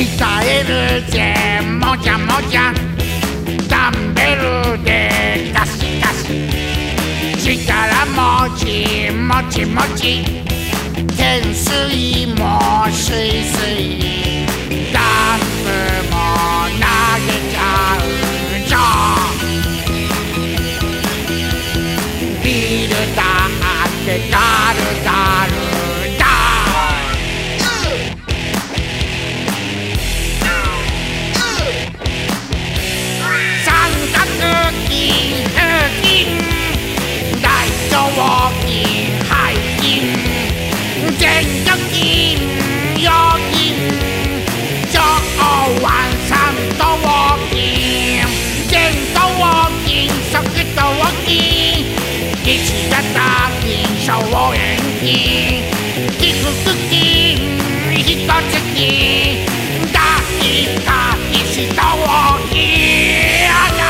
鍛えるぜもじゃもじゃ。ダンベルでガシガシ。力持ちもちもち。懸垂もスイスイダンプも投げちゃうぞビールだってガルガ筋小円筋皮腹筋一つ筋大か一頭筋あら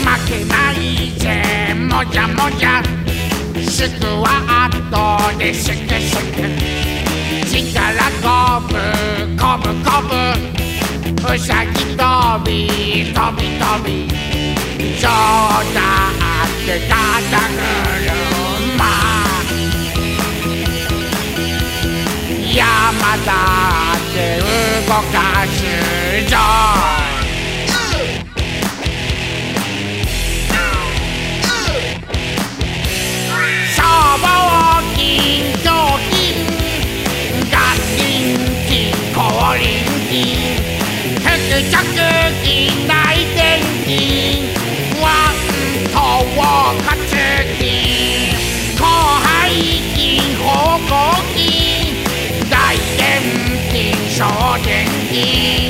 負けないぜもじゃもじゃ。スクワットでシュクシュク力こぶこぶこぶうさぎ跳び跳び跳びそうだって肩車山だって動かすぞ Yeah.